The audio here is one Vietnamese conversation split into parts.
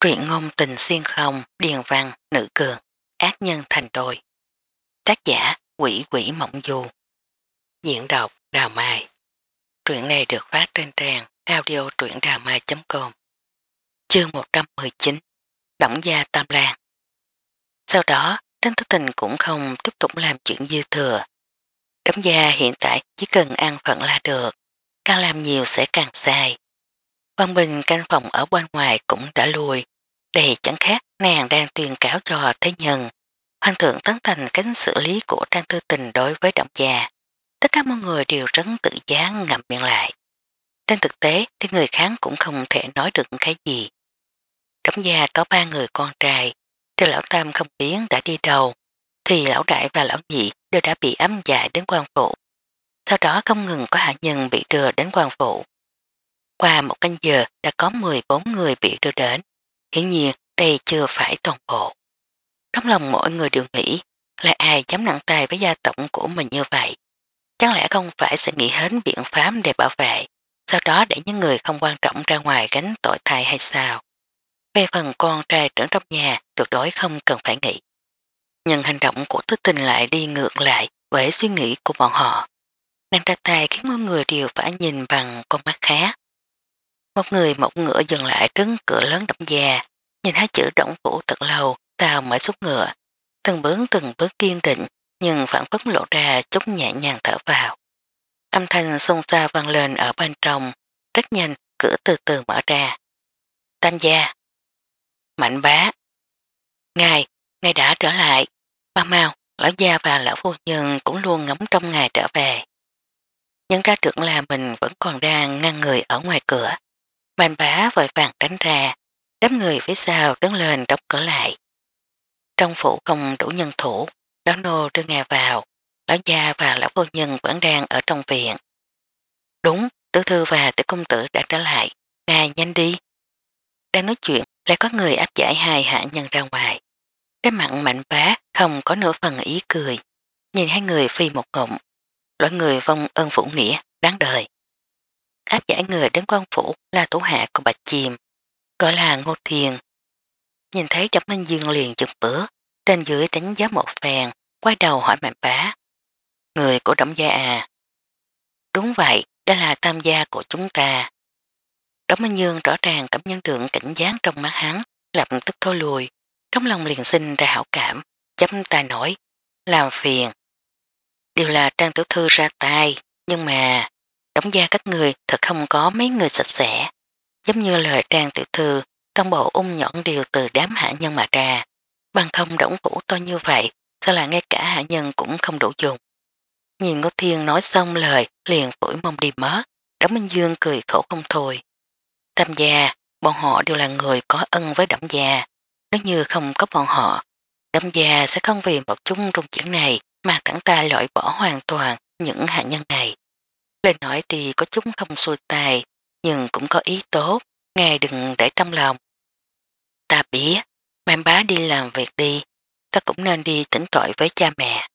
truyện ngôn tình xuyên không, điền văn, nữ cường, ác nhân thành đôi. Tác giả quỷ quỷ mộng du. Diễn đọc Đào Mai. Truyện này được phát trên trang audio truyệnđàmai.com Chương 119 Đổng gia Tam Lan Sau đó, Trấn Thức Tình cũng không tiếp tục làm chuyện dư thừa. Đống gia hiện tại chỉ cần ăn phận là được, càng làm nhiều sẽ càng sai văn Bình canh phòng ở bên ngoài cũng đã lùi, đầy chẳng khác nàng đang tuyên cáo cho thế nhân. Hoàng thượng tấn thành cánh xử lý của trang tư tình đối với động già. Tất cả mọi người đều rất tự giác ngậm miệng lại. Trên thực tế thì người kháng cũng không thể nói được cái gì. Động già có ba người con trai, trừ lão tam không biến đã đi đầu, thì lão đại và lão nhị đều đã bị ám dại đến quan phụ. Sau đó không ngừng có hạ nhân bị đưa đến quan phụ. Qua một canh giờ đã có 14 người bị đưa đến. Hiển nhiên đây chưa phải toàn bộ. Trong lòng mọi người đều nghĩ là ai dám nặng tay với gia tổng của mình như vậy. Chẳng lẽ không phải sẽ nghĩ hết biện pháp để bảo vệ, sau đó để những người không quan trọng ra ngoài gánh tội thay hay sao? Về phần con trai trưởng trong nhà tuyệt đối không cần phải nghĩ. Nhưng hành động của thức tình lại đi ngược lại với suy nghĩ của bọn họ. Nàng ra tay khiến mọi người đều phải nhìn bằng con mắt khác. Một người một ngựa dừng lại trước cửa lớn đậm già, nhìn thấy chữ động phủ thật lâu, tàu mở xuất ngựa. Từng bước từng bước kiên định, nhưng phản phất lộ ra chút nhẹ nhàng thở vào. Âm thanh xôn xa vang lên ở bên trong, rất nhanh, cửa từ từ mở ra. Tam gia Mạnh bá Ngài, ngài đã trở lại. Ba mau, lão gia và lão phu nhân cũng luôn ngắm trong ngài trở về. Nhân ra trưởng là mình vẫn còn đang ngăn người ở ngoài cửa. Mạnh bá vội vàng tránh ra, đám người phía sau tướng lên đóng cửa lại. Trong phủ không đủ nhân thủ, lão nô đưa nghe vào, lão gia và lão vô nhân vẫn đang ở trong viện. Đúng, tử thư và tử công tử đã trở lại, ngài nhanh đi. Đang nói chuyện, lại có người áp giải hai hạ nhân ra ngoài. Cái mặn mạnh bá không có nửa phần ý cười, nhìn hai người phi một ngụm. Loại người vong ơn phủ nghĩa, đáng đời áp giải người đến quan phủ là thủ hạ của Bạch Chìm, gọi là Ngô Thiền. Nhìn thấy Trầm Minh Dương liền chừng bữa, trên dưới đánh giá một phèn, quay đầu hỏi mạnh bá. Người của Đổng Gia à? Đúng vậy, đó là tam gia của chúng ta. Đổng Minh Dương rõ ràng cảm nhận được cảnh giác trong mắt hắn, lập tức thô lùi, trong lòng liền sinh ra hảo cảm, chấm tay nổi, làm phiền. Điều là Trang Tiểu Thư ra tay, nhưng mà đóng da các người thật không có mấy người sạch sẽ, giống như lời trang tiểu thư trong bộ ung nhọn điều từ đám hạ nhân mà ra. Bằng không động vũ to như vậy, sao là ngay cả hạ nhân cũng không đủ dùng. Nhìn Ngô Thiên nói xong lời, liền phủi mông đi mất, Đống Minh Dương cười khổ không thôi. Tam gia, bọn họ đều là người có ân với đẩm gia. Nếu như không có bọn họ, đẩm gia sẽ không vì một chung rung chuyển này mà thẳng ta loại bỏ hoàn toàn những hạ nhân này. Lời nói thì có chút không xuôi tài, nhưng cũng có ý tốt, ngài đừng để trong lòng. Ta biết, mang bá đi làm việc đi, ta cũng nên đi tỉnh tội với cha mẹ.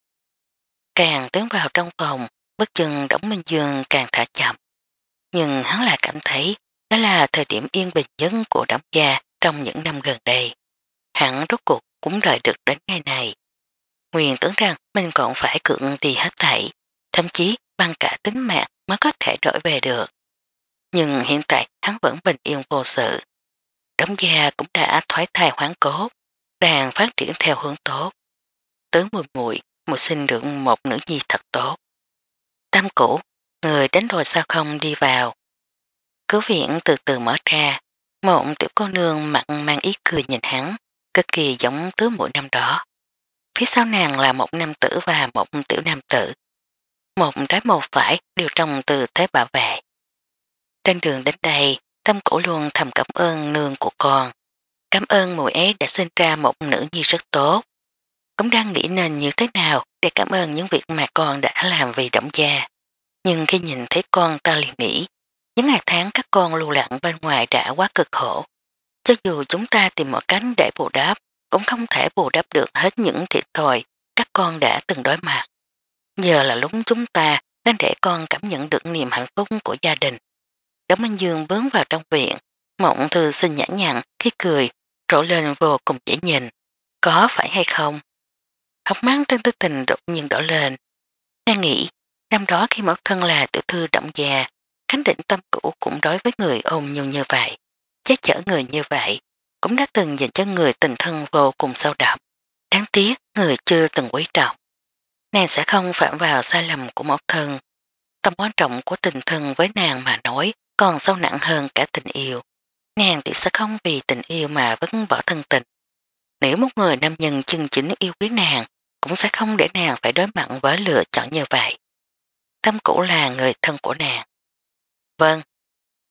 Càng tiến vào trong phòng, bước chân đóng Minh Dương càng thả chậm. Nhưng hắn lại cảm thấy đó là thời điểm yên bình nhất của đám gia trong những năm gần đây. Hắn rốt cuộc cũng đợi được đến ngày này. Nguyên tưởng rằng mình còn phải cưỡng đi hết thảy, thậm chí bằng cả tính mạng mới có thể trở về được. Nhưng hiện tại hắn vẫn bình yên vô sự. Đống gia cũng đã thoái thai hoán cố, đang phát triển theo hướng tốt. Tướng mùi muội mùi sinh được một nữ nhi thật tốt. Tam cũ, người đánh đồi sao không đi vào. Cứ viện từ từ mở ra, một tiểu cô nương mặn mang ý cười nhìn hắn, cực kỳ giống tướng mũi năm đó. Phía sau nàng là một nam tử và một tiểu nam tử, một trái một phải đều trồng từ thế bảo vệ. Trên đường đến đây, tâm cổ luôn thầm cảm ơn nương của con. Cảm ơn mùi ấy đã sinh ra một nữ nhi rất tốt. Cũng đang nghĩ nên như thế nào để cảm ơn những việc mà con đã làm vì động gia. Nhưng khi nhìn thấy con ta liền nghĩ, những ngày tháng các con lưu lặng bên ngoài đã quá cực khổ. Cho dù chúng ta tìm mọi cánh để bù đáp, cũng không thể bù đắp được hết những thiệt thòi các con đã từng đối mặt. Giờ là lúc chúng ta nên để con cảm nhận được niềm hạnh phúc của gia đình. Đống anh Dương bướng vào trong viện, mộng thư sinh nhã nhặn, khi cười, trổ lên vô cùng dễ nhìn. Có phải hay không? Hóc mắt trên tư tình đột nhiên đỏ lên. Đang nghĩ, năm đó khi mẫu thân là tiểu thư động già, khánh định tâm cũ cũng đối với người ôm nhu như vậy. Chế chở người như vậy, cũng đã từng dành cho người tình thân vô cùng sâu đậm. Đáng tiếc người chưa từng quý trọng nàng sẽ không phạm vào sai lầm của mẫu thân. Tầm quan trọng của tình thân với nàng mà nói còn sâu nặng hơn cả tình yêu. Nàng thì sẽ không vì tình yêu mà vẫn bỏ thân tình. Nếu một người nam nhân chân chính yêu quý nàng, cũng sẽ không để nàng phải đối mặt với lựa chọn như vậy. Tâm cũ là người thân của nàng. Vâng,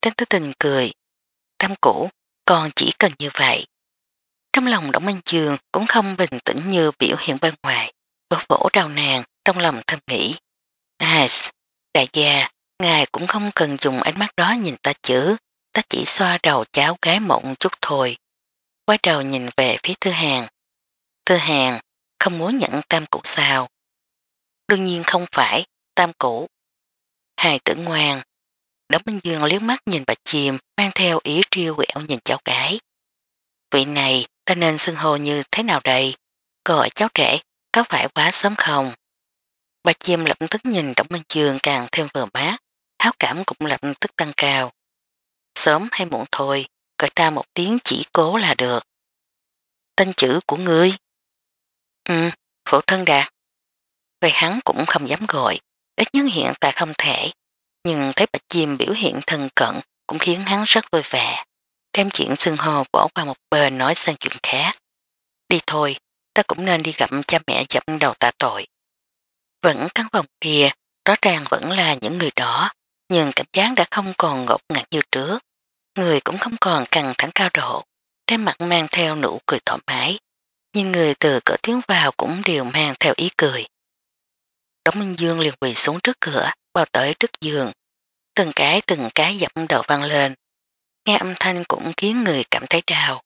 tên tứ tình cười. Tâm cũ, còn chỉ cần như vậy. Trong lòng Đổng Minh Trường cũng không bình tĩnh như biểu hiện bên ngoài vỗ vỗ đầu nàng, trong lòng thầm nghĩ. À, đại gia, ngài cũng không cần dùng ánh mắt đó nhìn ta chứ, ta chỉ xoa đầu cháu gái mộng chút thôi. Quay đầu nhìn về phía thư hàng. Thư hàng, không muốn nhận tam cụ sao. Đương nhiên không phải, tam cụ. Hài tử ngoan. Đống Minh Dương liếc mắt nhìn bà chìm, mang theo ý triêu quẹo nhìn cháu gái. Vị này, ta nên xưng hô như thế nào đây? Gọi cháu trẻ có phải quá sớm không? Bà chim lập tức nhìn Đổng Minh Trường càng thêm vừa mát, háo cảm cũng lập tức tăng cao. Sớm hay muộn thôi, gọi ta một tiếng chỉ cố là được. Tên chữ của ngươi? Ừ, phổ thân đạt. Vậy hắn cũng không dám gọi, ít nhất hiện tại không thể. Nhưng thấy bạch chim biểu hiện thân cận cũng khiến hắn rất vui vẻ. Đem chuyện xương hồ bỏ qua một bên nói sang chuyện khác. Đi thôi, ta cũng nên đi gặp cha mẹ chậm đầu tạ tội. Vẫn căn phòng kia, rõ ràng vẫn là những người đó, nhưng cảm giác đã không còn ngột ngặt như trước. Người cũng không còn căng thẳng cao độ, trên mặt mang theo nụ cười thoải mái. Nhưng người từ cửa tiếng vào cũng đều mang theo ý cười. Đống Minh Dương liền quỳ xuống trước cửa, bao tới trước giường. Từng cái từng cái dập đầu văng lên. Nghe âm thanh cũng khiến người cảm thấy đau.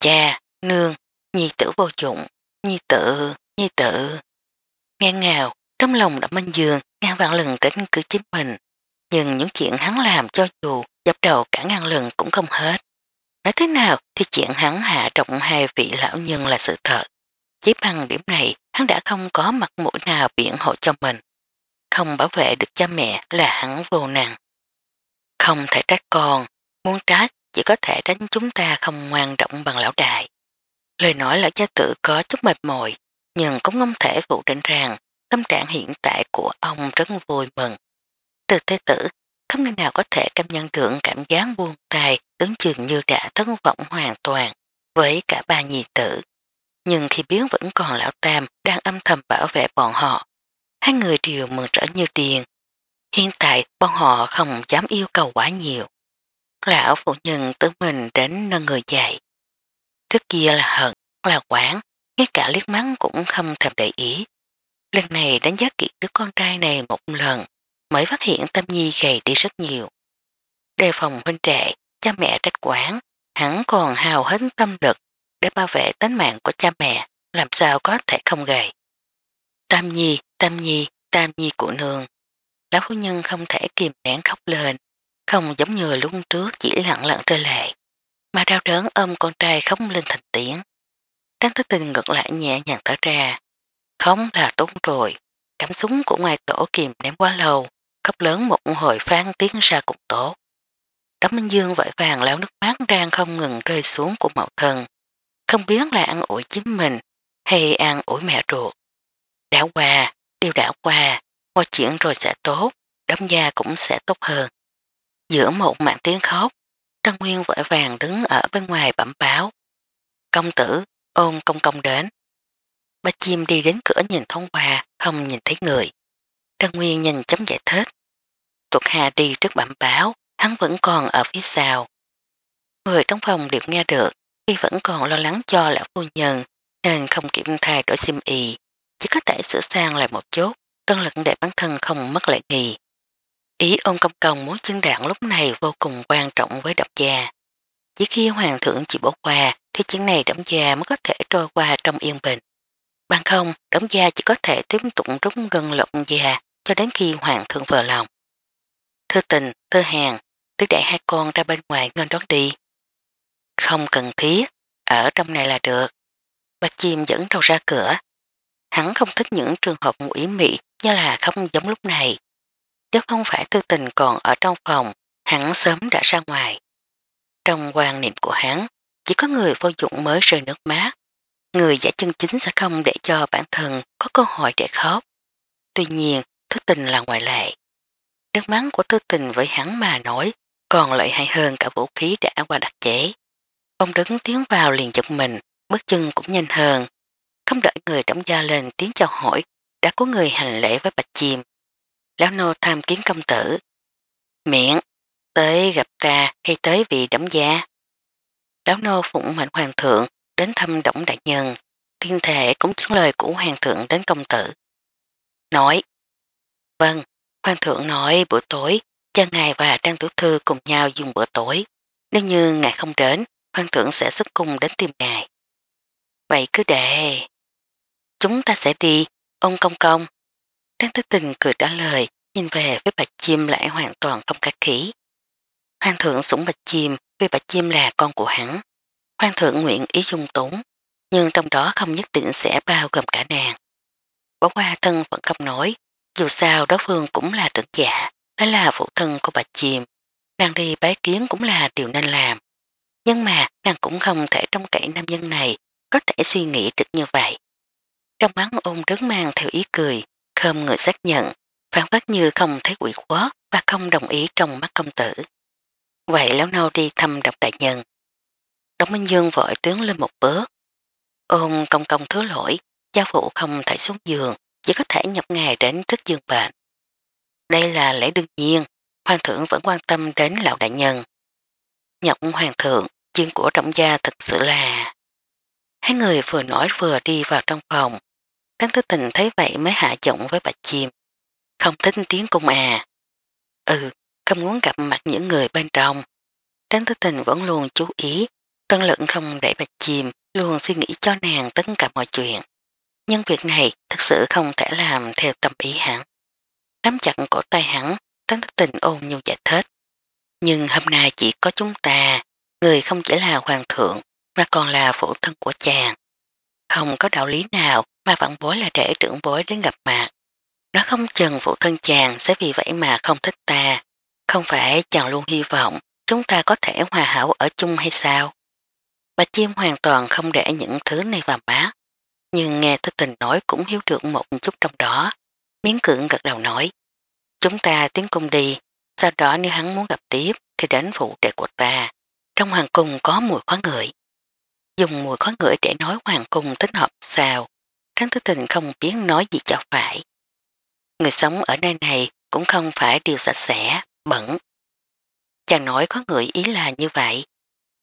Cha, nương, nhi tử vô dụng, nhi tử, nhi tử. ngang ngào, trong lòng đã minh dường, ngang vạn lần tránh cứ chính mình. Nhưng những chuyện hắn làm cho dù dập đầu cả ngàn lần cũng không hết. Nói thế nào thì chuyện hắn hạ trọng hai vị lão nhân là sự thật. Chỉ bằng điểm này hắn đã không có mặt mũi nào biện hộ cho mình. Không bảo vệ được cha mẹ là hắn vô năng. Không thể trách con, muốn trách chỉ có thể tránh chúng ta không ngoan động bằng lão đại. Lời nói là gia tử có chút mệt mỏi, nhưng cũng không thể phủ định rằng tâm trạng hiện tại của ông rất vui mừng. Từ thế tử, không người nào có thể cảm nhận được cảm giác buông tay tướng chừng như đã thất vọng hoàn toàn với cả ba nhị tử. Nhưng khi biết vẫn còn lão Tam đang âm thầm bảo vệ bọn họ, hai người đều mừng rỡ như điền Hiện tại bọn họ không dám yêu cầu quá nhiều. Lão phụ nhân tự mình đến nâng người dậy. Trước kia là hận, là quản, ngay cả liếc mắng cũng không thèm để ý. Lần này đánh giá kỹ đứa con trai này một lần, mới phát hiện Tâm Nhi gầy đi rất nhiều. Đề phòng huynh trẻ, cha mẹ trách quản, hắn còn hào hết tâm lực để bảo vệ tính mạng của cha mẹ, làm sao có thể không gầy. Tam Nhi, Tam Nhi, Tam Nhi của nương. Lão phu nhân không thể kìm nén khóc lên, không giống như lúc trước chỉ lặng lặng rơi lệ mà đau đớn ôm con trai khóc lên thành tiếng. Đáng thức tình ngược lại nhẹ nhàng thở ra. Không là tốt rồi, cảm xúc của ngoài tổ kìm ném quá lâu, cấp lớn một hồi phán tiếng ra cũng tốt. Đám Minh Dương vội vàng lão nước mắt đang không ngừng rơi xuống của mậu thần. Không biết là ăn ủi chính mình hay ăn ủi mẹ ruột. Đã qua, điều đã qua, mọi chuyện rồi sẽ tốt, đám gia cũng sẽ tốt hơn. Giữa một mạng tiếng khóc, Trang Nguyên vội vàng đứng ở bên ngoài bẩm báo. Công tử, ôm công công đến. Ba chim đi đến cửa nhìn thông qua, không nhìn thấy người. Trang Nguyên nhìn chấm giải thích. Tuột Hà đi trước bẩm báo, hắn vẫn còn ở phía sau. Người trong phòng đều nghe được, khi vẫn còn lo lắng cho lão phu nhân, nên không kịp thay đổi sim y. Chỉ có thể sửa sang lại một chút, tân lực để bản thân không mất lại nghỉ. Ý ông công công muốn chứng đạn lúc này vô cùng quan trọng với độc gia. Chỉ khi hoàng thượng chỉ bỏ qua thì chuyện này đống gia mới có thể trôi qua trong yên bình. Bằng không, đống gia chỉ có thể tiếp tục rút gần lộng già cho đến khi hoàng thượng vừa lòng. Thư tình, thư hàng, tứ đại hai con ra bên ngoài ngân đón đi. Không cần thiết, ở trong này là được. Bạch chim dẫn đầu ra cửa. Hắn không thích những trường hợp ngụy mị như là không giống lúc này. Nếu không phải thư tình còn ở trong phòng, hắn sớm đã ra ngoài. Trong quan niệm của hắn, chỉ có người vô dụng mới rơi nước mát. Người giả chân chính sẽ không để cho bản thân có cơ hội để khóc. Tuy nhiên, thư tình là ngoại lệ. Nước mắng của thư tình với hắn mà nói còn lợi hại hơn cả vũ khí đã qua đặc chế. Ông đứng tiến vào liền giật mình, bước chân cũng nhanh hơn. Không đợi người đóng da lên tiếng chào hỏi, đã có người hành lễ với bạch chim lão nô tham kiến công tử. miệng tới gặp ta hay tới vì đóng giá. Lão nô phụng mệnh hoàng thượng đến thăm động đại nhân, thiên thể cũng chứng lời của hoàng thượng đến công tử. Nói, vâng, hoàng thượng nói bữa tối, cha ngài và trang tiểu thư cùng nhau dùng bữa tối. Nếu như ngài không đến, hoàng thượng sẽ xuất cung đến tìm ngài. Vậy cứ để... Chúng ta sẽ đi, ông công công. Trang Tư Tình cười trả lời, nhìn về với bạch chim lại hoàn toàn không cách khí. Hoàng thượng sủng bạch chim vì bạch chim là con của hắn. Hoàng thượng nguyện ý dung túng, nhưng trong đó không nhất định sẽ bao gồm cả nàng. Bỏ qua thân vẫn không nói, dù sao đối phương cũng là trưởng giả, đó là phụ thân của bạch chim. Nàng đi bái kiến cũng là điều nên làm. Nhưng mà nàng cũng không thể trong cậy nam nhân này có thể suy nghĩ được như vậy. Trong mắt ôn đứng mang theo ý cười, không người xác nhận, phản phát như không thấy quỷ quá và không đồng ý trong mắt công tử. Vậy lão nâu đi thăm độc đại nhân. Đống Minh Dương vội tướng lên một bước. ông công công thứ lỗi, gia phụ không thể xuống giường, chỉ có thể nhập ngày đến trước giường bệnh. Đây là lễ đương nhiên, hoàng thượng vẫn quan tâm đến lão đại nhân. Nhọc hoàng thượng, chuyện của trọng gia thật sự là... Hai người vừa nói vừa đi vào trong phòng, Tăng Tư Tình thấy vậy mới hạ giọng với Bạch Chim. Không thích tiếng cung à. Ừ, không muốn gặp mặt những người bên trong. Tăng Tư Tình vẫn luôn chú ý, tân lận không để Bạch Chim, luôn suy nghĩ cho nàng tất cả mọi chuyện. Nhưng việc này thực sự không thể làm theo tâm ý hắn. Nắm chặt cổ tay hắn, Tăng Tư Tình ôn nhu giải thích. Nhưng hôm nay chỉ có chúng ta, người không chỉ là hoàng thượng mà còn là phụ thân của chàng không có đạo lý nào mà vạn bối là để trưởng bối đến gặp mặt. Nó không chừng phụ thân chàng sẽ vì vậy mà không thích ta. Không phải chàng luôn hy vọng chúng ta có thể hòa hảo ở chung hay sao? Bạch chim hoàn toàn không để những thứ này vào má. Nhưng nghe tới tình nói cũng hiếu được một chút trong đó. Miếng cưỡng gật đầu nói. Chúng ta tiến cung đi. Sau đó nếu hắn muốn gặp tiếp thì đánh phụ đệ của ta. Trong hoàng cung có mùi khóa người dùng mùi khó ngửi để nói hoàng cung tính hợp sao, Tráng thứ Tình không biết nói gì cho phải. Người sống ở nơi này cũng không phải điều sạch sẽ, bẩn. Chàng nói có người ý là như vậy.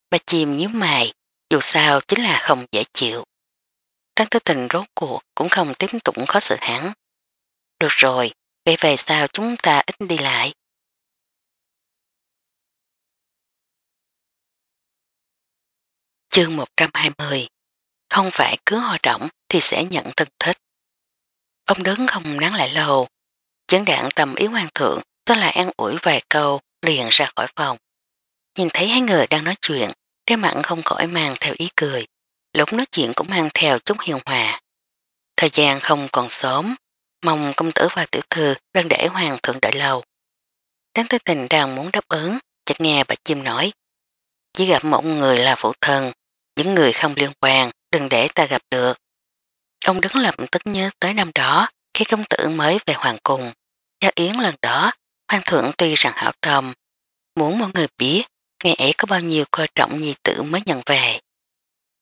Bà chìm nhíu mày, dù sao chính là không dễ chịu. Tráng thứ Tình rốt cuộc cũng không tiếp tục khó sự hẳn. Được rồi, về về sao chúng ta ít đi lại, chương 120. Không phải cứ hòa động thì sẽ nhận thân thích. Ông đứng không nắng lại lâu. Chấn đạn tầm ý hoàng thượng tức là an ủi vài câu liền ra khỏi phòng. Nhìn thấy hai người đang nói chuyện, đeo mặn không khỏi mang theo ý cười. Lúc nói chuyện cũng mang theo chút hiền hòa. Thời gian không còn sớm, mong công tử và tiểu thư đang để hoàng thượng đợi lâu. Đáng tới tình đang muốn đáp ứng, chợt nghe bà chim nói. Chỉ gặp một người là phụ thân, những người không liên quan, đừng để ta gặp được. Ông đứng lập tức nhớ tới năm đó, khi công tử mới về hoàng cung Gia Yến lần đó, hoàng thượng tuy rằng hảo tâm, muốn mọi người biết ngày ấy có bao nhiêu coi trọng nhi tử mới nhận về.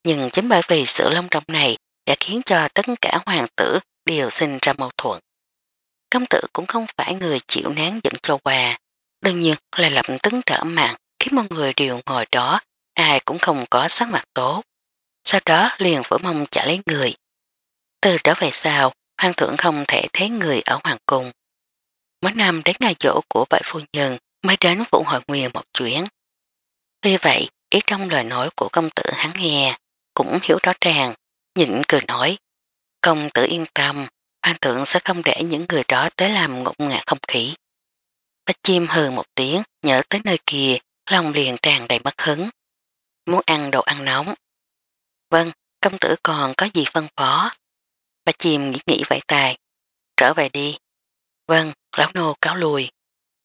Nhưng chính bởi vì sự long trọng này đã khiến cho tất cả hoàng tử đều sinh ra mâu thuẫn. Công tử cũng không phải người chịu nán dẫn cho quà, đương nhiên là lập tấn trở mạng khiến mọi người đều ngồi đó ai cũng không có sắc mặt tốt, sau đó liền vỡ mông trả lấy người. Từ đó về sau, hoàng thượng không thể thấy người ở hoàng cung. Mỗi năm đến ngày chỗ của bảy phu nhân mới đến vụ hội nguyên một chuyến. Tuy vậy, ý trong lời nói của công tử hắn nghe, cũng hiểu rõ ràng, nhịn cười nói. Công tử yên tâm, hoàng thượng sẽ không để những người đó tới làm ngụm ngạc không khí. Bách chim hừ một tiếng, nhớ tới nơi kia, lòng liền tràn đầy bất hứng muốn ăn đồ ăn nóng. Vâng, công tử còn có gì phân phó? Bà chìm nghĩ nghĩ vậy tài. Trở về đi. Vâng, lão nô cáo lùi.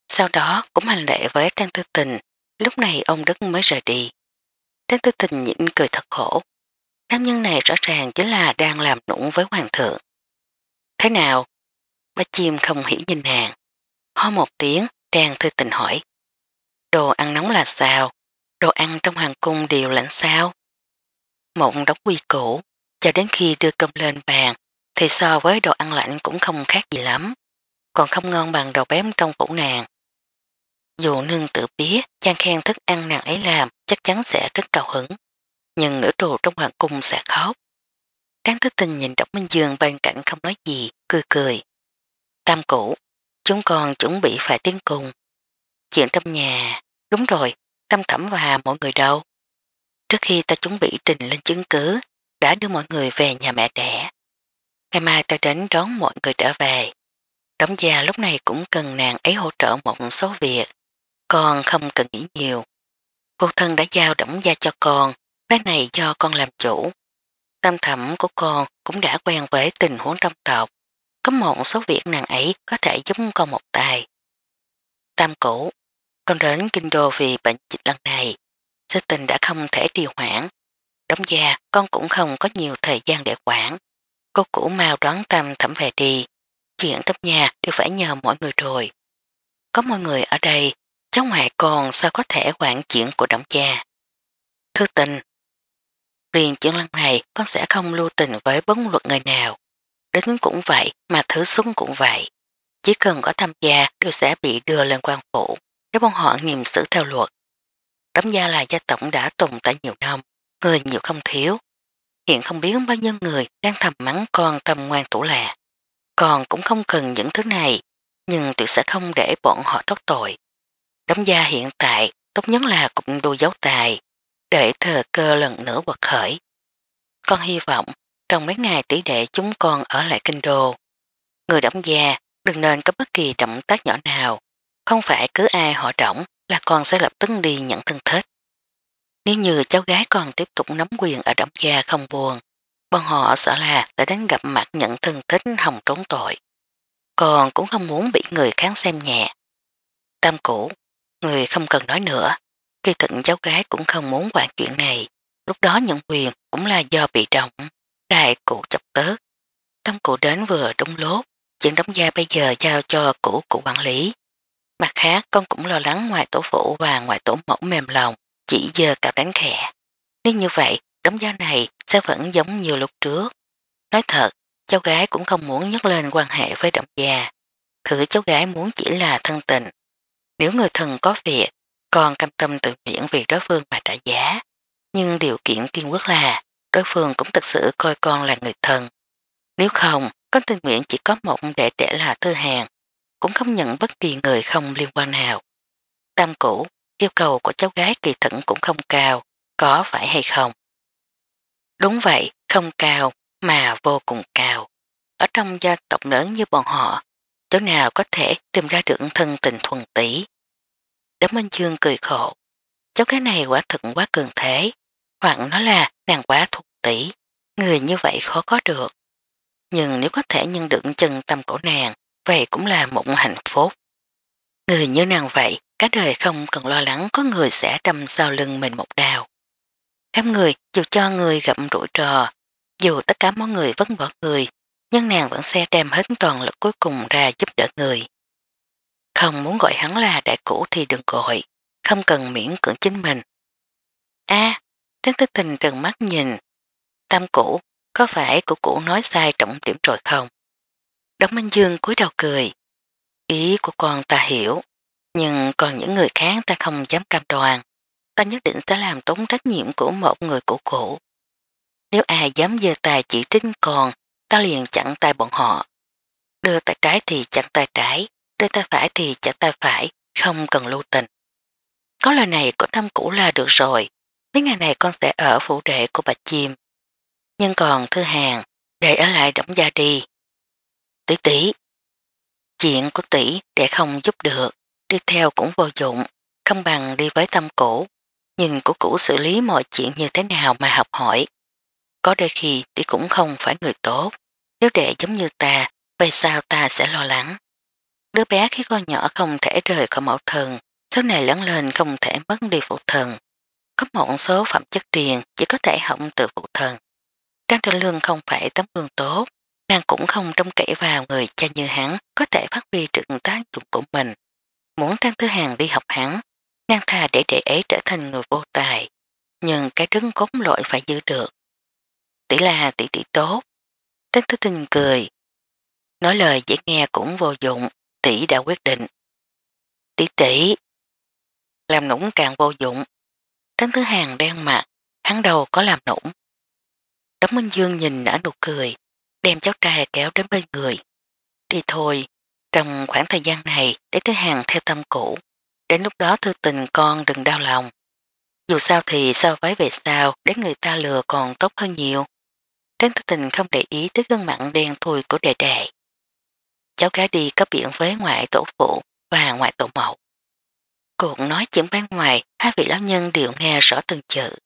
Sau đó cũng hành lệ với Trang Tư Tình, lúc này ông Đức mới rời đi. Trang Tư Tình nhịn cười thật khổ. Nam nhân này rõ ràng chính là đang làm nũng với hoàng thượng. Thế nào? Bà chim không hiểu nhìn hàng. Ho một tiếng, Trang Tư Tình hỏi. Đồ ăn nóng là sao? đồ ăn trong hoàng cung đều lạnh sao. Mộng đóng quy củ, cho đến khi đưa cơm lên bàn, thì so với đồ ăn lạnh cũng không khác gì lắm, còn không ngon bằng đồ bém trong phủ nàng. Dù nương tự biết chàng khen thức ăn nàng ấy làm chắc chắn sẽ rất cao hứng, nhưng nữ trù trong hoàng cung sẽ khóc. Đáng thức tình nhìn Độc Minh Dương bên cạnh không nói gì, cười cười. Tam cũ, chúng con chuẩn bị phải tiến cùng. Chuyện trong nhà, đúng rồi, tâm thẩm và mọi người đâu. Trước khi ta chuẩn bị trình lên chứng cứ, đã đưa mọi người về nhà mẹ đẻ. Ngày mai ta đến đón mọi người trở về. Đóng gia lúc này cũng cần nàng ấy hỗ trợ một số việc. Con không cần nghĩ nhiều. Cô thân đã giao đóng gia cho con, cái này do con làm chủ. Tâm thẩm của con cũng đã quen với tình huống trong tộc. Có một số việc nàng ấy có thể giúp con một tài. Tam cũ, con đến kinh đô vì bệnh dịch lần này, sơ tình đã không thể trì hoãn. Đóng già, con cũng không có nhiều thời gian để quản. Cô cũ mau đoán tâm thẩm về đi. Chuyện trong nhà đều phải nhờ mọi người rồi. Có mọi người ở đây, cháu ngoại còn sao có thể quản chuyện của đóng gia. Thư tình, riêng chuyện lần này con sẽ không lưu tình với bất luật người nào. Đến cũng vậy, mà thứ súng cũng vậy. Chỉ cần có tham gia đều sẽ bị đưa lên quan phủ nếu bọn họ nghiêm xử theo luật. Đám gia là gia tổng đã tồn tại nhiều năm, người nhiều không thiếu. Hiện không biết bao nhiêu người đang thầm mắng con tâm ngoan tủ lạ. Còn cũng không cần những thứ này, nhưng tuyệt sẽ không để bọn họ thoát tội. Đám gia hiện tại tốt nhất là cũng đua dấu tài, để thờ cơ lần nữa bật khởi. Con hy vọng trong mấy ngày tỷ đệ chúng con ở lại kinh đô. Người đóng gia đừng nên có bất kỳ động tác nhỏ nào không phải cứ ai họ trọng là con sẽ lập tức đi nhận thân thích. Nếu như cháu gái còn tiếp tục nắm quyền ở đóng gia không buồn, bọn họ sợ là đã đến gặp mặt nhận thân thích hồng trốn tội. Con cũng không muốn bị người kháng xem nhẹ. Tam cũ, người không cần nói nữa, khi thận cháu gái cũng không muốn quản chuyện này, lúc đó nhận quyền cũng là do bị trọng. đại cụ chọc tớt. Tam cụ đến vừa đúng lốt, chuyện đóng gia bây giờ giao cho cụ cụ quản lý, Mặt khác con cũng lo lắng ngoài tổ phụ và ngoài tổ mẫu mềm lòng, chỉ giờ cặp đánh khẽ. Nếu như vậy, đám giáo này sẽ vẫn giống như lúc trước. Nói thật, cháu gái cũng không muốn nhắc lên quan hệ với động gia. Thử cháu gái muốn chỉ là thân tình. Nếu người thần có việc, con cam tâm tự nguyện vì đối phương mà trả giá. Nhưng điều kiện tiên quyết là đối phương cũng thực sự coi con là người thần. Nếu không, con tự nguyện chỉ có một đệ trẻ là thư hàng cũng không nhận bất kỳ người không liên quan nào. Tam cũ, yêu cầu của cháu gái kỳ thận cũng không cao, có phải hay không? Đúng vậy, không cao, mà vô cùng cao. Ở trong gia tộc lớn như bọn họ, chỗ nào có thể tìm ra được thân tình thuần tỷ. Đám Minh Dương cười khổ. Cháu cái này quả thực quá cường thế, hoặc nó là nàng quá thuộc tỷ, người như vậy khó có được. Nhưng nếu có thể nhân được chân tâm cổ nàng, vậy cũng là một hạnh phúc. Người như nàng vậy, cả đời không cần lo lắng có người sẽ đâm sau lưng mình một đào. Đám người dù cho người gặp rủi ro, dù tất cả mọi người vẫn bỏ người, nhưng nàng vẫn sẽ đem hết toàn lực cuối cùng ra giúp đỡ người. Không muốn gọi hắn là đại cũ thì đừng gọi, không cần miễn cưỡng chính mình. a à, Trấn Tình trừng mắt nhìn. Tam cũ, có phải của cũ nói sai trọng điểm rồi không? Đống Minh Dương cúi đầu cười. Ý của con ta hiểu, nhưng còn những người khác ta không dám cam đoan. Ta nhất định sẽ làm tốn trách nhiệm của một người cũ cũ. Nếu ai dám dơ tài chỉ trinh còn, ta liền chặn tay bọn họ. Đưa tay trái thì chặn tay trái, đưa tay phải thì chặn tay phải, không cần lưu tình. Có lời này của thăm cũ là được rồi, mấy ngày này con sẽ ở phủ đệ của bà chim. Nhưng còn thư hàng, để ở lại đóng gia đi. Tỷ tỷ. Chuyện của tỷ để không giúp được, đi theo cũng vô dụng, không bằng đi với tâm cũ Nhìn của cũ xử lý mọi chuyện như thế nào mà học hỏi. Có đôi khi tỷ cũng không phải người tốt. Nếu đệ giống như ta, về sao ta sẽ lo lắng. Đứa bé khi con nhỏ không thể rời khỏi mẫu thần, sau này lớn lên không thể mất đi phụ thần. Có một số phẩm chất riêng chỉ có thể hỏng từ phụ thần. Trang Trinh Lương không phải tấm gương tốt, nàng cũng không trông kỹ vào người cha như hắn có thể phát huy trực tác dụng của mình. Muốn Trang Thứ Hàng đi học hắn, nàng thà để trẻ ấy trở thành người vô tài, nhưng cái trứng cốt lội phải giữ được. Tỷ là tỷ tỷ tốt. Trang Thứ Tình cười. Nói lời dễ nghe cũng vô dụng, tỷ đã quyết định. Tỷ tỷ. Làm nũng càng vô dụng. Trang Thứ Hàng đen mặt, hắn đầu có làm nũng. tấm Minh Dương nhìn nở nụ cười, đem cháu trai kéo đến bên người. Đi thôi, trong khoảng thời gian này để thứ hàng theo tâm cũ. Đến lúc đó thư tình con đừng đau lòng. Dù sao thì so với về sau đến người ta lừa còn tốt hơn nhiều. Đến thư tình không để ý tới gương mặn đen thui của đệ đệ. Cháu gái đi có biện với ngoại tổ phụ và ngoại tổ mẫu. Cuộc nói chuyện bên ngoài, hai vị lão nhân đều nghe rõ từng chữ.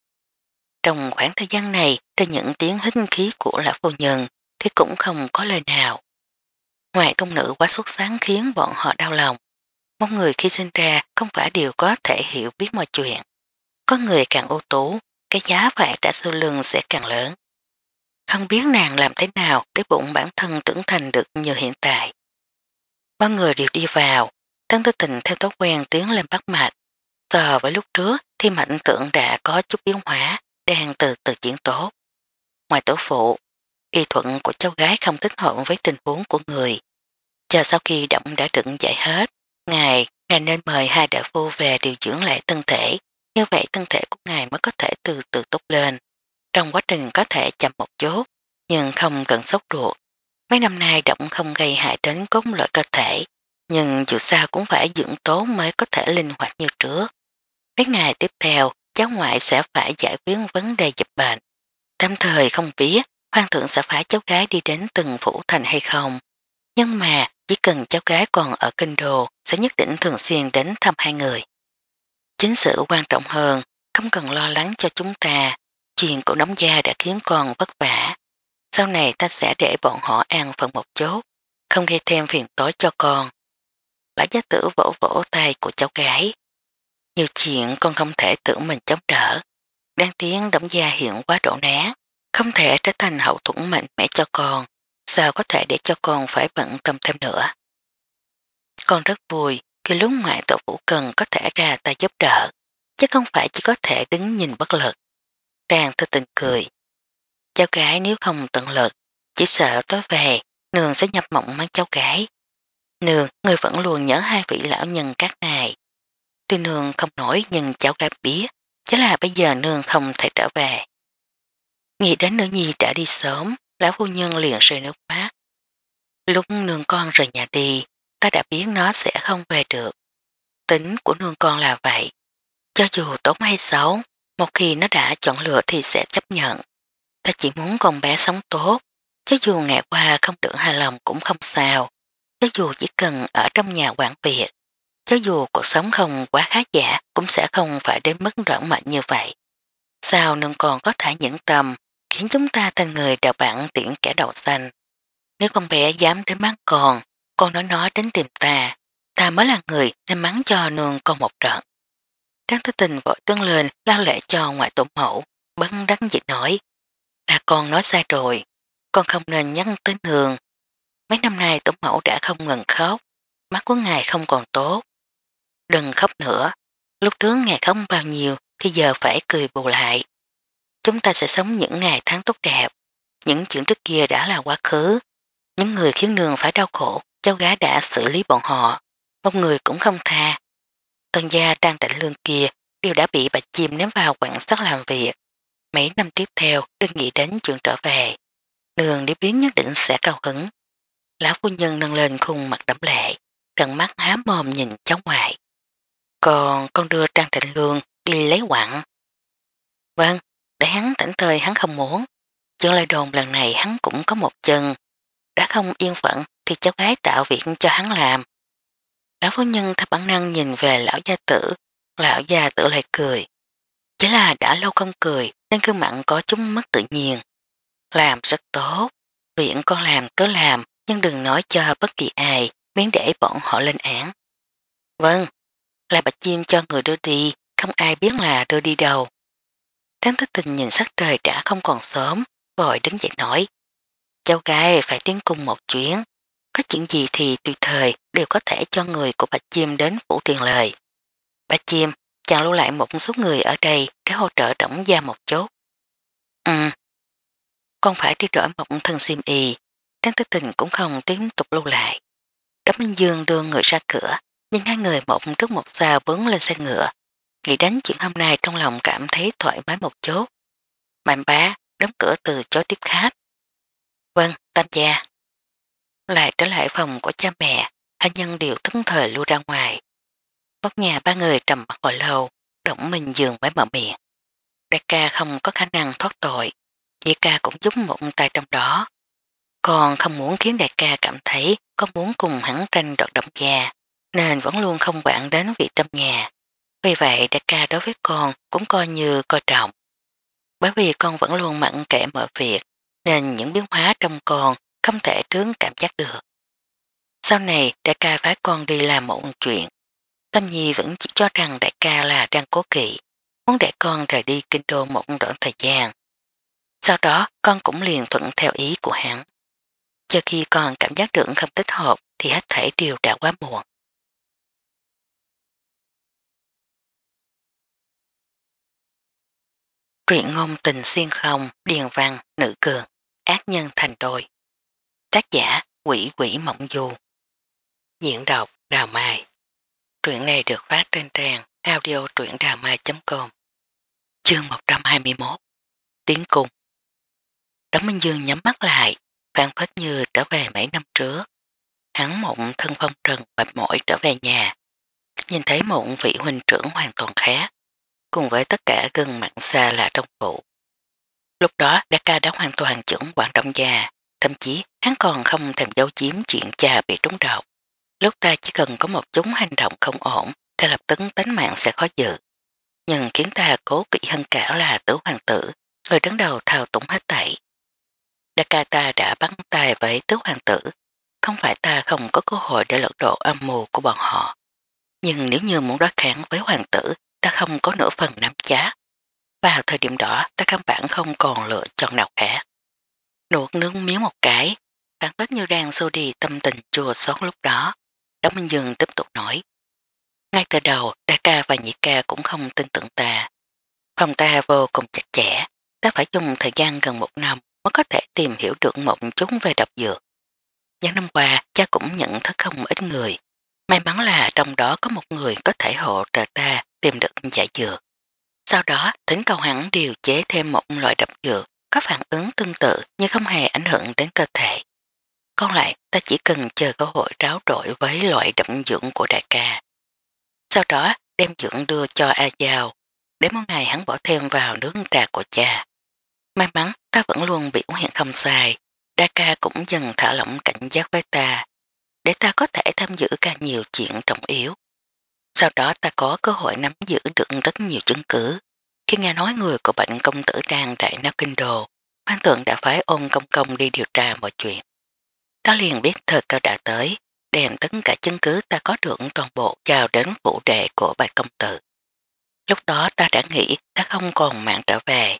Trong khoảng thời gian này, trên những tiếng hít khí của lão phu nhân, thì cũng không có lời nào. Ngoại công nữ quá xuất sáng khiến bọn họ đau lòng. Một người khi sinh ra không phải đều có thể hiểu biết mọi chuyện. Có người càng ưu tú, cái giá phải trả sau lưng sẽ càng lớn. Không biết nàng làm thế nào để bụng bản thân trưởng thành được như hiện tại. Mọi người đều đi vào, Tăng Tư Tình theo thói quen tiếng lên bắt mạch. So với lúc trước thì mạnh tượng đã có chút biến hóa, đang từ từ chuyển tốt. Ngoài tổ phụ, y thuận của cháu gái không thích hợp với tình huống của người. Chờ sau khi động đã được giải hết, ngài, ngài nên mời hai đại phu về điều dưỡng lại thân thể, như vậy thân thể của ngài mới có thể từ từ tốt lên. Trong quá trình có thể chậm một chút, nhưng không cần sốc ruột. Mấy năm nay động không gây hại đến cốt loại cơ thể, nhưng dù sao cũng phải dưỡng tố mới có thể linh hoạt như trước. Mấy ngày tiếp theo, cháu ngoại sẽ phải giải quyết vấn đề dịch bệnh. Tạm thời không biết khoan thượng sẽ phá cháu gái đi đến từng phủ thành hay không. Nhưng mà chỉ cần cháu gái còn ở kinh đồ sẽ nhất định thường xuyên đến thăm hai người. Chính sự quan trọng hơn, không cần lo lắng cho chúng ta. Chuyện của đóng gia đã khiến con vất vả. Sau này ta sẽ để bọn họ ăn phần một chốt, không gây thêm phiền tối cho con. Lão gia tử vỗ vỗ tay của cháu gái. Nhiều chuyện con không thể tự mình chống đỡ. Đang tiếng đóng gia hiện quá độ ná. Không thể trở thành hậu thuẫn mạnh mẽ cho con, sao có thể để cho con phải bận tâm thêm nữa. Con rất vui khi lúc ngoại tổ vũ cần có thể ra ta giúp đỡ, chứ không phải chỉ có thể đứng nhìn bất lực. Đang thư tình cười. Cháu gái nếu không tận lực, chỉ sợ tối về, nương sẽ nhập mộng mang cháu gái. Nương, người vẫn luôn nhớ hai vị lão nhân các ngài. Tuy nương không nổi nhưng cháu gái biết, chứ là bây giờ nương không thể trở về. Nghĩ đến nữ nhi đã đi sớm, lão phu nhân liền rơi nước mát. Lúc nương con rời nhà đi, ta đã biết nó sẽ không về được. Tính của nương con là vậy. Cho dù tốt hay xấu, một khi nó đã chọn lựa thì sẽ chấp nhận. Ta chỉ muốn con bé sống tốt, cho dù ngày qua không được hài lòng cũng không sao. Cho dù chỉ cần ở trong nhà quản việc, cho dù cuộc sống không quá khá giả cũng sẽ không phải đến mức đoạn mạnh như vậy. Sao nương con có thể nhẫn tâm khiến chúng ta thành người đạo bản tiễn kẻ đầu xanh. Nếu con bé dám đến mắt còn, con nói nó đến tìm ta, ta mới là người nên mắng cho nương con một trận. Trang thư tình vội tương lên lao lệ cho ngoại tổ mẫu, bắn đắng dịch nổi Là con nói sai rồi, con không nên nhắn tới nương. Mấy năm nay tổ mẫu đã không ngừng khóc, mắt của ngài không còn tốt. Đừng khóc nữa, lúc trước ngài khóc bao nhiêu thì giờ phải cười bù lại chúng ta sẽ sống những ngày tháng tốt đẹp. Những chuyện trước kia đã là quá khứ. Những người khiến nương phải đau khổ, cháu gái đã xử lý bọn họ. Một người cũng không tha. Toàn gia đang đảnh lương kia đều đã bị bà chim ném vào quảng sát làm việc. Mấy năm tiếp theo đừng nghĩ đến chuyện trở về. Nương đi biến nhất định sẽ cao hứng. Lão phu nhân nâng lên khung mặt đẫm lệ, trận mắt há mồm nhìn cháu ngoại. Còn con đưa Trang Trịnh Lương đi lấy quặng. Vâng, để hắn tỉnh thời hắn không muốn. Chân lai đồn lần này hắn cũng có một chân. Đã không yên phận thì cháu gái tạo việc cho hắn làm. Lão phu nhân theo bản năng nhìn về lão gia tử. Lão gia tử lại cười. Chỉ là đã lâu không cười nên cương mặn có chúng mất tự nhiên. Làm rất tốt. Viện con làm cứ làm nhưng đừng nói cho bất kỳ ai miễn để bọn họ lên án. Vâng, là bạch chim cho người đưa đi, không ai biết là đưa đi đâu. Tráng thức tình nhìn sắc trời đã không còn sớm, vội đứng dậy nói. Cháu gái phải tiến cung một chuyến. Có chuyện gì thì tùy thời đều có thể cho người của Bạch Chim đến phủ truyền lời. Bạch Chim, chàng lưu lại một số người ở đây để hỗ trợ trọng gia một chút. Ừ, con phải đi đổi một thân sim y. Tráng thức tình cũng không tiếp tục lưu lại. Đám Minh Dương đưa người ra cửa, nhìn hai người mộng trước một xa bướng lên xe ngựa, Nghĩ đến chuyện hôm nay trong lòng cảm thấy thoải mái một chút. Mạnh bá đóng cửa từ chối tiếp khách. Vâng, tam gia. Lại trở lại phòng của cha mẹ, hai nhân đều thấn thời lưu ra ngoài. Góc nhà ba người trầm mặt hồi lâu, động mình giường mới mở miệng. Đại ca không có khả năng thoát tội, dì ca cũng giúp một tay trong đó. Còn không muốn khiến đại ca cảm thấy có muốn cùng hắn tranh đoạt động gia, nên vẫn luôn không quản đến việc tâm nhà. Vì vậy đại ca đối với con cũng coi như coi trọng. Bởi vì con vẫn luôn mặn kệ mọi việc nên những biến hóa trong con không thể trướng cảm giác được. Sau này đại ca phái con đi làm một chuyện. Tâm Nhi vẫn chỉ cho rằng đại ca là đang cố kỵ, muốn để con rời đi kinh đô một đoạn thời gian. Sau đó con cũng liền thuận theo ý của hắn. Cho khi con cảm giác được không thích hợp thì hết thể đều đã quá muộn. Truyện ngôn tình xuyên không, điền văn, nữ cường, ác nhân thành đôi. Tác giả quỷ quỷ mộng du. Diễn đọc Đào Mai. Truyện này được phát trên trang audio truyệnđàmai.com Chương 121 tiến Cung Đống Minh Dương nhắm mắt lại, phản phất như trở về mấy năm trước. Hắn mộng thân phong trần bạch mỗi trở về nhà. Nhìn thấy mộng vị huynh trưởng hoàn toàn khác cùng với tất cả gương mặn xa lạ trong cụ. Lúc đó đá ca đã hoàn toàn trưởng quản trọng già, thậm chí hắn còn không thèm dấu chiếm chuyện cha bị trúng độc. Lúc ta chỉ cần có một chúng hành động không ổn ta lập tấn tánh mạng sẽ khó dự. Nhưng khiến ta cố kỵ hơn cả là tử hoàng tử, người đứng đầu thao túng hết tẩy. ta đã bắn tay với tứ hoàng tử, không phải ta không có cơ hội để lật độ âm mưu của bọn họ. Nhưng nếu như muốn đối kháng với hoàng tử ta không có nửa phần nắm giá. Vào thời điểm đó, ta căn bản không còn lựa chọn nào khác. Nuột nước miếng một cái, phản phất như đang xô đi tâm tình chua xót lúc đó. Đóng Minh Dương tiếp tục nói. Ngay từ đầu, đa ca và nhị ca cũng không tin tưởng ta. Phòng ta vô cùng chặt chẽ, ta phải dùng thời gian gần một năm mới có thể tìm hiểu được một chút về độc dược. Những năm qua, cha cũng nhận thức không ít người. May mắn là trong đó có một người có thể hộ trợ ta tìm được giải dược. Sau đó tính cầu hắn điều chế thêm một loại độc dược có phản ứng tương tự nhưng không hề ảnh hưởng đến cơ thể. Còn lại, ta chỉ cần chờ cơ hội tráo đổi với loại đậm dưỡng của đại ca. Sau đó, đem dưỡng đưa cho A Giao, để một ngày hắn bỏ thêm vào nước trà của cha. May mắn, ta vẫn luôn biểu hiện không sai Đa ca cũng dần thả lỏng cảnh giác với ta, để ta có thể tham dự càng nhiều chuyện trọng yếu sau đó ta có cơ hội nắm giữ được rất nhiều chứng cứ. Khi nghe nói người của bệnh công tử đang tại Nam Kinh Đồ, Hoàng tượng đã phải ôn công công đi điều tra mọi chuyện. Ta liền biết thời cơ đã tới, đem tất cả chứng cứ ta có được toàn bộ trao đến vụ đệ của bạch công tử. Lúc đó ta đã nghĩ ta không còn mạng trở về.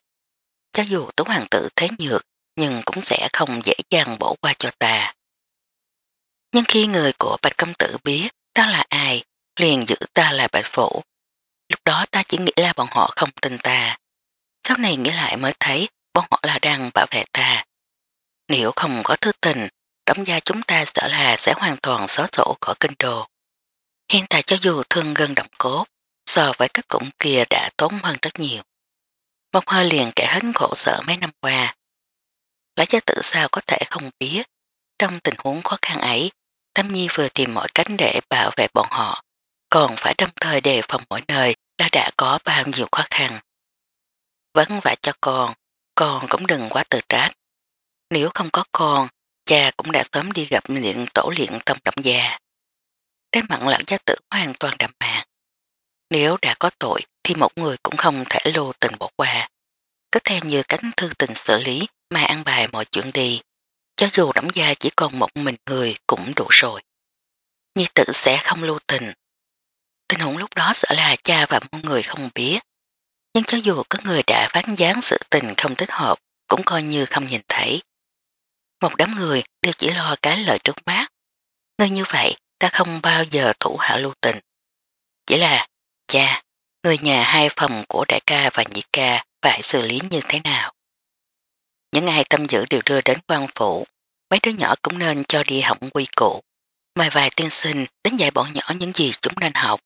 Cho dù tố hoàng tử thế nhược, nhưng cũng sẽ không dễ dàng bỏ qua cho ta. Nhưng khi người của bạch công tử biết ta là ai, liền giữ ta là bạch phủ. Lúc đó ta chỉ nghĩ là bọn họ không tin ta. Sau này nghĩ lại mới thấy bọn họ là đang bảo vệ ta. Nếu không có thứ tình, đóng gia chúng ta sợ là sẽ hoàn toàn xóa sổ khỏi kinh đồ. Hiện tại cho dù thương gân động cốt, so với các cụm kia đã tốn hơn rất nhiều. Một hơi liền kẻ hến khổ sở mấy năm qua. Lá gia tự sao có thể không biết, trong tình huống khó khăn ấy, Tâm Nhi vừa tìm mọi cách để bảo vệ bọn họ, còn phải đồng thời đề phòng mỗi nơi đã đã có bao nhiêu khó khăn. Vấn vả cho con, con cũng đừng quá tự trách. Nếu không có con, cha cũng đã sớm đi gặp luyện tổ luyện tâm động gia. Trái mặn lão gia tử hoàn toàn đạm mạc. Nếu đã có tội thì một người cũng không thể lô tình bỏ qua. Cứ thêm như cánh thư tình xử lý mà ăn bài mọi chuyện đi. Cho dù đẩm gia chỉ còn một mình người cũng đủ rồi. như tử sẽ không lưu tình, Tình huống lúc đó sợ là cha và mọi người không biết. Nhưng cho dù có người đã phán gián sự tình không thích hợp, cũng coi như không nhìn thấy. Một đám người đều chỉ lo cái lời trước mắt. Người như vậy, ta không bao giờ thủ hạ lưu tình. Chỉ là, cha, người nhà hai phòng của đại ca và nhị ca phải xử lý như thế nào? Những ai tâm dữ đều đưa đến quan phủ, mấy đứa nhỏ cũng nên cho đi học quy cụ. Mời vài tiên sinh đến dạy bọn nhỏ những gì chúng nên học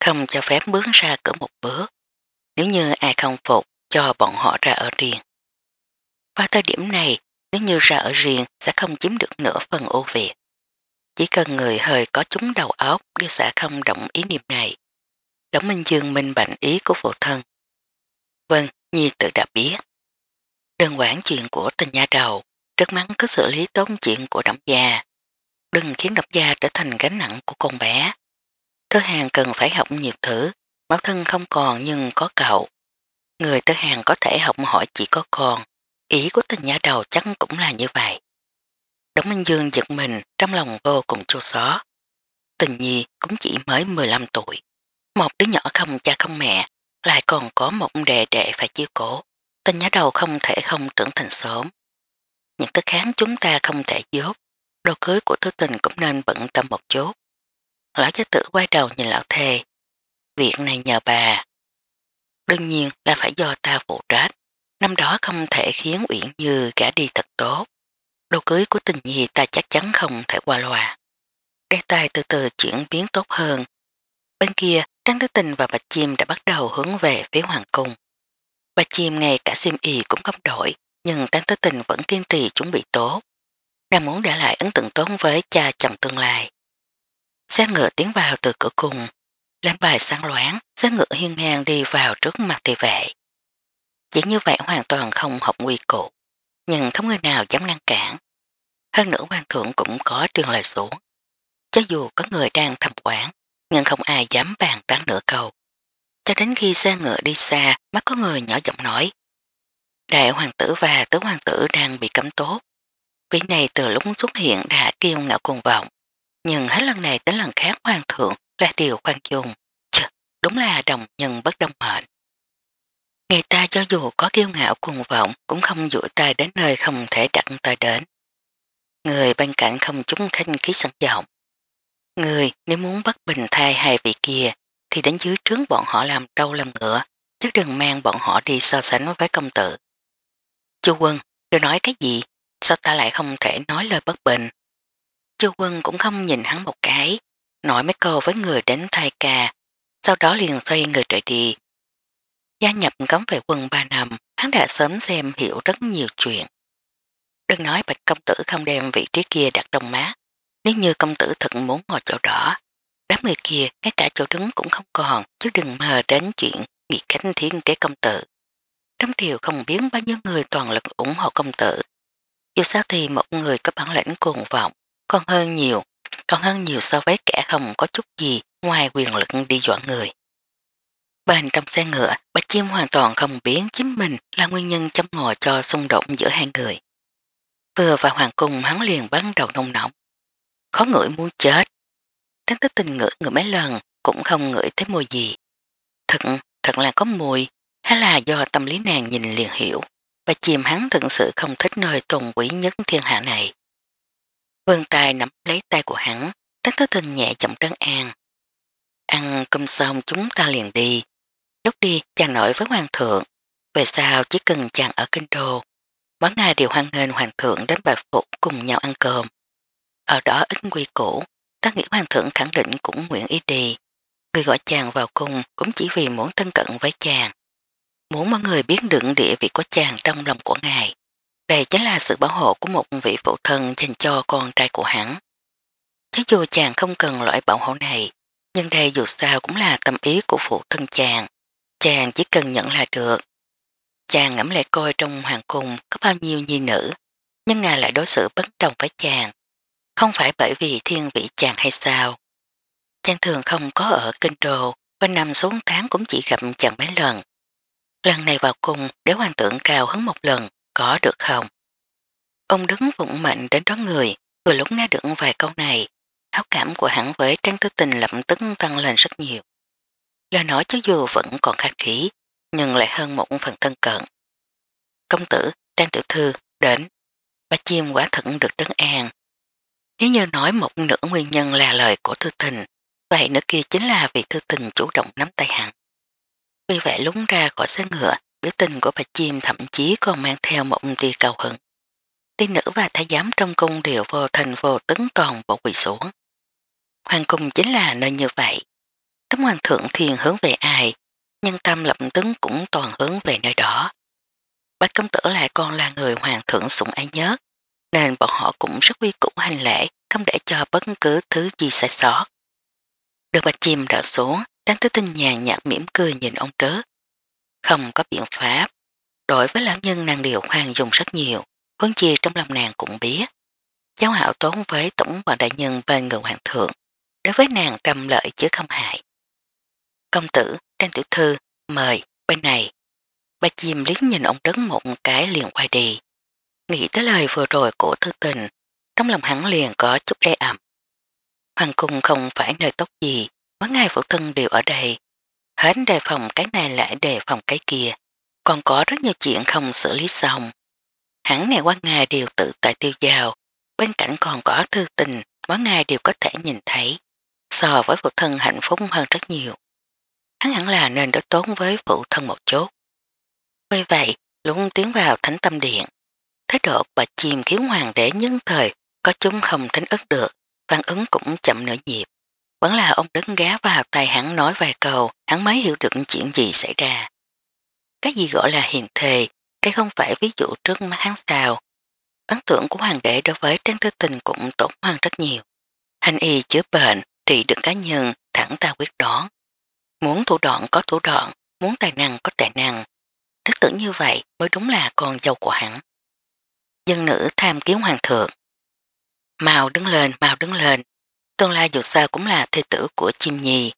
không cho phép bước ra cửa một bước. Nếu như ai không phục, cho bọn họ ra ở riêng. Và thời điểm này, nếu như ra ở riêng sẽ không chiếm được nửa phần ưu việt. Chỉ cần người hơi có chúng đầu óc đều sẽ không động ý niệm này. Đóng Minh Dương minh bệnh ý của phụ thân. Vâng, Nhi tự đã biết. Đừng quản chuyện của tình nhà đầu, rất mắt cứ xử lý tốt chuyện của độc gia. Đừng khiến độc gia trở thành gánh nặng của con bé. Thứ hàng cần phải học nhiều thứ, máu thân không còn nhưng có cậu. Người thứ hàng có thể học hỏi chỉ có con, ý của tình nhã đầu chắc cũng là như vậy. Đống Minh Dương giật mình trong lòng vô cùng chua xó. Tình nhi cũng chỉ mới 15 tuổi. Một đứa nhỏ không cha không mẹ, lại còn có một đệ đệ phải chiêu cổ. Tình nhã đầu không thể không trưởng thành sớm. Những thứ kháng chúng ta không thể dốt, đồ cưới của thứ tình cũng nên bận tâm một chút. Lão gia tử quay đầu nhìn lão thề. Việc này nhờ bà. Đương nhiên là phải do ta phụ trách. Năm đó không thể khiến Uyển Như gã đi thật tốt. Đồ cưới của tình nhi ta chắc chắn không thể qua loa. Đế tay từ từ chuyển biến tốt hơn. Bên kia, Trang Tứ Tình và Bạch Chim đã bắt đầu hướng về phía Hoàng Cung. Bạch Chim ngay cả sim y cũng không đổi, nhưng Trang Tứ Tình vẫn kiên trì chuẩn bị tốt. Nàng muốn để lại ấn tượng tốt với cha chồng tương lai xe ngựa tiến vào từ cửa cùng, lên bài sáng loáng, xe ngựa hiên ngang đi vào trước mặt thị vệ. Chỉ như vậy hoàn toàn không học nguy cụ, nhưng không người nào dám ngăn cản. Hơn nữa hoàng thượng cũng có trường lời xuống. Cho dù có người đang thầm quán, nhưng không ai dám bàn tán nửa câu. Cho đến khi xe ngựa đi xa, mắt có người nhỏ giọng nói. Đại hoàng tử và tứ hoàng tử đang bị cấm tốt. Vị này từ lúc xuất hiện đã kêu ngạo cuồng vọng, nhưng hết lần này đến lần khác hoàng thượng là điều khoan dung. Chứ, đúng là đồng nhân bất đồng mệnh. Người ta cho dù có kiêu ngạo cuồng vọng cũng không dũi tay đến nơi không thể đặt tay đến. Người bên cạnh không chúng khinh khí sẵn giọng. Người nếu muốn bất bình thay hai vị kia thì đến dưới trướng bọn họ làm trâu làm ngựa chứ đừng mang bọn họ đi so sánh với công tử. Chú quân, tôi nói cái gì? Sao ta lại không thể nói lời bất bình Chư quân cũng không nhìn hắn một cái, nói mấy câu với người đánh thay ca, sau đó liền xoay người trời đi. Gia nhập cấm vệ quân 3 năm, hắn đã sớm xem hiểu rất nhiều chuyện. Đừng nói bạch công tử không đem vị trí kia đặt trong má. Nếu như công tử thật muốn ngồi chỗ đỏ, đám người kia ngay cả chỗ đứng cũng không còn, chứ đừng mơ đến chuyện bị cánh thiên kế công tử. Trong triều không biết bao nhiêu người toàn lực ủng hộ công tử. Dù sao thì một người có bản lĩnh cuồng vọng còn hơn nhiều, còn hơn nhiều so với kẻ không có chút gì ngoài quyền lực đi dọa người. Bên trong xe ngựa, bà chim hoàn toàn không biến chính mình là nguyên nhân chấm ngồi cho xung đột giữa hai người. Vừa vào hoàng cung hắn liền bắn đầu nông nóng. Khó ngửi muốn chết. Đáng tức tình ngửi người mấy lần cũng không ngửi thấy mùi gì. Thật, thật là có mùi hay là do tâm lý nàng nhìn liền hiểu. Bà chìm hắn thực sự không thích nơi tồn quỷ nhất thiên hạ này. Vương tay nắm lấy tay của hắn, đánh thức tình nhẹ giọng trấn an. Ăn cơm xong chúng ta liền đi. Lúc đi chàng nổi với hoàng thượng. Về sau chỉ cần chàng ở kinh đô. Mỗi ngày đều hoan nghênh hoàng thượng đến bạch phục cùng nhau ăn cơm. Ở đó ít quy cũ, ta nghĩ hoàng thượng khẳng định cũng nguyện ý đi. Người gọi chàng vào cung cũng chỉ vì muốn thân cận với chàng. Muốn mọi người biết được địa vị của chàng trong lòng của ngài. Đây chính là sự bảo hộ của một vị phụ thân dành cho con trai của hắn. Thế dù chàng không cần loại bảo hộ này, nhưng đây dù sao cũng là tâm ý của phụ thân chàng. Chàng chỉ cần nhận là được. Chàng ngẫm lại coi trong hoàng cung có bao nhiêu nhi nữ, nhưng ngài lại đối xử bất đồng với chàng. Không phải bởi vì thiên vị chàng hay sao. Chàng thường không có ở kinh đồ, và năm xuống tháng cũng chỉ gặp chàng mấy lần. Lần này vào cung để hoàng tượng cao hứng một lần, có được không? Ông đứng vụng mạnh đến đó người, vừa lúc nghe được vài câu này, háo cảm của hắn với Trang Tư Tình lập tức tăng lên rất nhiều. Lời nói cho dù vẫn còn khát khí, nhưng lại hơn một phần thân cận. Công tử, Trang Tiểu Thư, đến. Ba chim quả thận được trấn an. Nếu như nói một nửa nguyên nhân là lời của thư Tình, vậy nửa kia chính là vì thư Tình chủ động nắm tay hắn. Vì vậy lúng ra khỏi xe ngựa, biểu tình của bà Chim thậm chí còn mang theo một tia cầu hận. Tiên nữ và thái giám trong cung đều vô thành vô tấn toàn bộ quỷ xuống. Hoàng cung chính là nơi như vậy. Tấm hoàng thượng thiền hướng về ai, nhân tâm lập tấn cũng toàn hướng về nơi đó. Bạch công tử lại còn là người hoàng thượng sủng ái nhất, nên bọn họ cũng rất quy củ hành lễ, không để cho bất cứ thứ gì sai sót. Được bà chim đỡ xuống, đang tới tinh nhàn nhạt mỉm cười nhìn ông trớ, không có biện pháp. Đối với lão nhân nàng điều khoan dùng rất nhiều, huống chi trong lòng nàng cũng biết. Cháu hảo tốn với tổng và đại nhân bên người hoàng thượng, đối với nàng tâm lợi chứ không hại. Công tử, trang tiểu thư, mời, bên này. Bà chim liếc nhìn ông đứng một cái liền quay đi. Nghĩ tới lời vừa rồi của thư tình, trong lòng hắn liền có chút e ẩm. Hoàng cung không phải nơi tốt gì, mỗi ngày phụ thân đều ở đây, hết đề phòng cái này lại đề phòng cái kia, còn có rất nhiều chuyện không xử lý xong. Hắn này qua ngày đều tự tại tiêu dào, bên cạnh còn có thư tình, mỗi ngày đều có thể nhìn thấy, so với phụ thân hạnh phúc hơn rất nhiều. Hắn hẳn là nên đối tốn với phụ thân một chút. Vì vậy, luôn tiến vào thánh tâm điện, thái độ bà chìm khiến hoàng đế nhân thời có chúng không thánh ức được, phản ứng cũng chậm nửa nhịp. Vẫn là ông đứng gá vào, tài hắn nói vài câu, hắn mới hiểu được chuyện gì xảy ra. Cái gì gọi là hiền thề, đây không phải ví dụ trước mắt hắn sao. Ấn tượng của hoàng đế đối với trang tư tình cũng tổn hoang rất nhiều. Hành y chữa bệnh, trị được cá nhân, thẳng ta quyết đoán. Muốn thủ đoạn có thủ đoạn, muốn tài năng có tài năng. Đức tưởng như vậy mới đúng là con dâu của hắn. Dân nữ tham kiến hoàng thượng. Màu đứng lên, màu đứng lên, tương lai dù sao cũng là thê tử của chim nhì.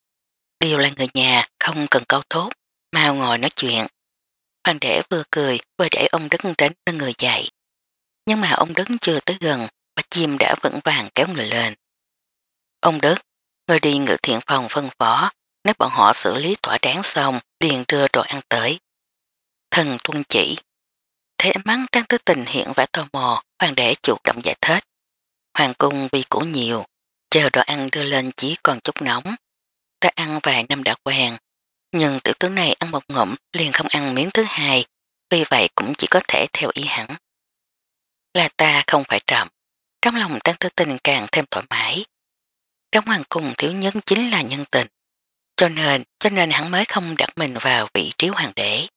Điều là người nhà, không cần câu thốt, mau ngồi nói chuyện. Hoàng đẻ vừa cười, vừa để ông Đức đến nâng người dậy. Nhưng mà ông Đức chưa tới gần, và chim đã vững vàng kéo người lên. Ông Đức, người đi ngự thiện phòng phân phó, nếu bọn họ xử lý thỏa đáng xong, liền đưa đồ ăn tới. Thần tuân chỉ. Thế mắng Trang Tư Tình hiện vẻ tò mò, hoàng đế chủ động giải thích. Hoàng cung vì cũ nhiều, Chờ đồ ăn đưa lên chỉ còn chút nóng. Ta ăn vài năm đã quen, nhưng tiểu tướng này ăn một ngụm liền không ăn miếng thứ hai, vì vậy cũng chỉ có thể theo ý hắn. Là ta không phải trộm, trong lòng Trang Tư Tình càng thêm thoải mái. Trong hoàng cung thiếu nhân chính là nhân tình, cho nên cho nên hắn mới không đặt mình vào vị trí hoàng đế.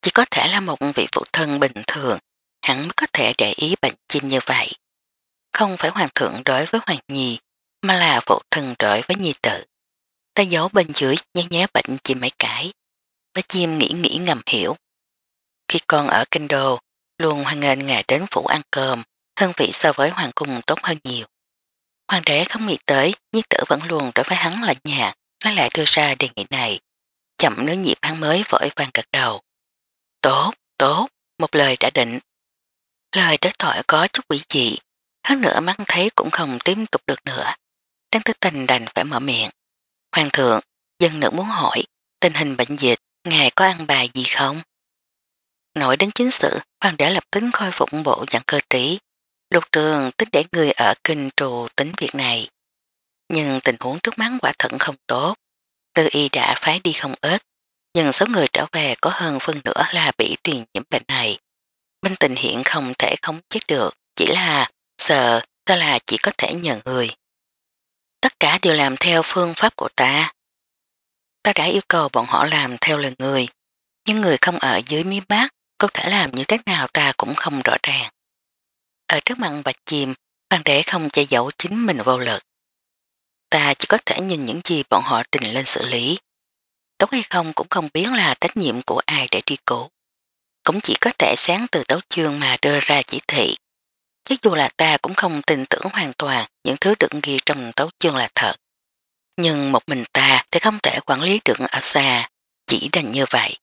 Chỉ có thể là một vị phụ thân bình thường, hắn mới có thể để ý bệnh chim như vậy. Không phải hoàng thượng đối với hoàng nhi, mà là phụ thần rỗi với nhi tự. Tay giấu bên dưới nhé nhé bệnh chim mấy cái. Bé chim nghĩ nghĩ ngầm hiểu. Khi con ở kinh đô, luôn hoan nghênh ngài đến phủ ăn cơm, hương vị so với hoàng cung tốt hơn nhiều. Hoàng đế không nghĩ tới, nhi tử vẫn luôn đối với hắn là nhà, nó lại đưa ra đề nghị này. Chậm nửa nhịp hắn mới vội vàng gật đầu. Tốt, tốt, một lời đã định. Lời đối thoại có chút quỷ dị, hắn nữa mắt thấy cũng không tiếp tục được nữa. Trang Tư Tình đành phải mở miệng. Hoàng thượng, dân nữ muốn hỏi, tình hình bệnh dịch, ngài có ăn bài gì không? Nổi đến chính sự, hoàng đã lập tính khôi phục bộ dạng cơ trí. Lục trường tính để người ở kinh trù tính việc này. Nhưng tình huống trước mắt quả thận không tốt. Tư y đã phái đi không ít, nhưng số người trở về có hơn phân nữa là bị truyền nhiễm bệnh này. Bên tình hiện không thể khống chế được, chỉ là sợ, đó là chỉ có thể nhận người. Tất cả đều làm theo phương pháp của ta. Ta đã yêu cầu bọn họ làm theo lời người, nhưng người không ở dưới mí bát có thể làm như thế nào ta cũng không rõ ràng. Ở trước mặt bạch chìm, hoàng đế không che giấu chính mình vô lực. Ta chỉ có thể nhìn những gì bọn họ trình lên xử lý. Tốt hay không cũng không biết là trách nhiệm của ai để tri cố. Cũng chỉ có thể sáng từ tấu chương mà đưa ra chỉ thị. Chắc dù là ta cũng không tin tưởng hoàn toàn những thứ được ghi trong tấu chương là thật. Nhưng một mình ta thì không thể quản lý được ở xa, chỉ đành như vậy.